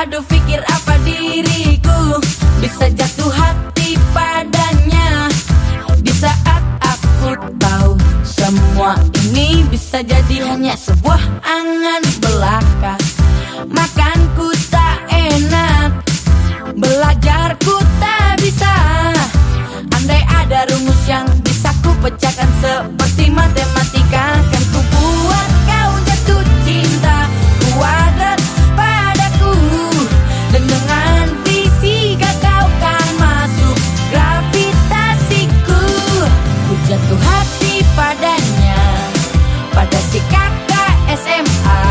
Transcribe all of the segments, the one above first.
Aduh pikir apa diriku? Bisa jatuh hati padanya. Di saat aku tahu Semua ini bisa jadi hanya sebuah angan belaka. Makanku tak enak Belajarku tak bisa. Andai ada rumus yang bisa ku pecahkan seperti matematika. Jatuh hati padanya. Pada si kakak SMA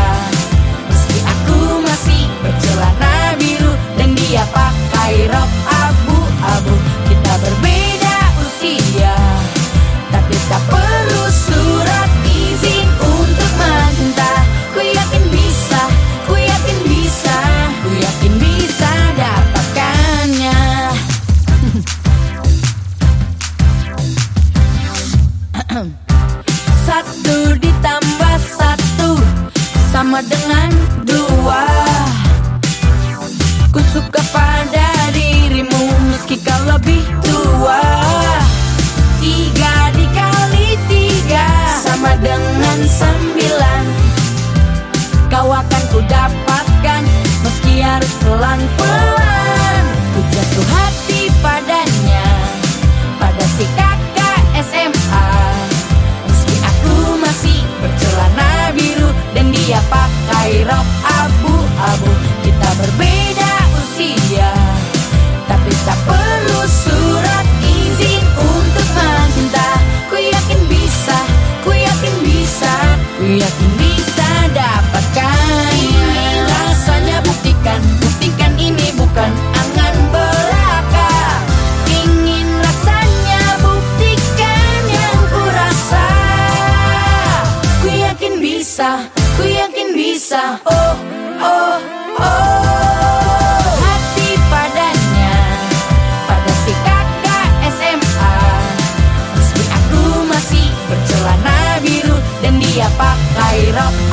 Dengan dua. Ku suka pada dirimu Meski kau lebih tua sirop abu-abu Kita berbeda usia. Tapi tak perlu surat izin untuk mencinta. Ku yakin bisa, ku yakin bisa Ku yakin bisa dapatkan. Ini rasanya buktikan Buktikan ini bukan angan belaka. Ingin rasanya buktikan yang ku rasa. Ku yakin bisa, ku yakin bisa. Oh, oh, oh, Hati padanya Pada si kakak SMA Meski aku masih bercelana biru Dan dia pakai rok.